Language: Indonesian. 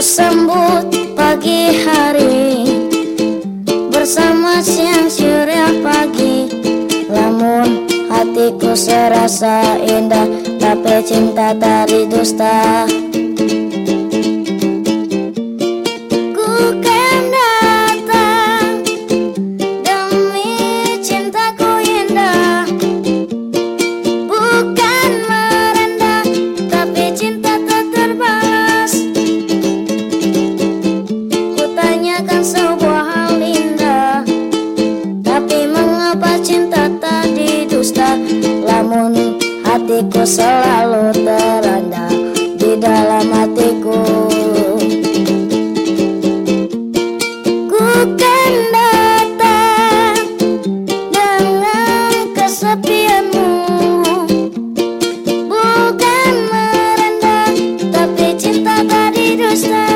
sambut pagi hari. Bersama siang surya pagi. Lamun hatiku serasa indah Tapi cinta tadi dusta hatiku selalu teranda di dalam hatiku. Ku kan datang dengan kesepianmu. Bukan merendah tapi cinta tadi dusta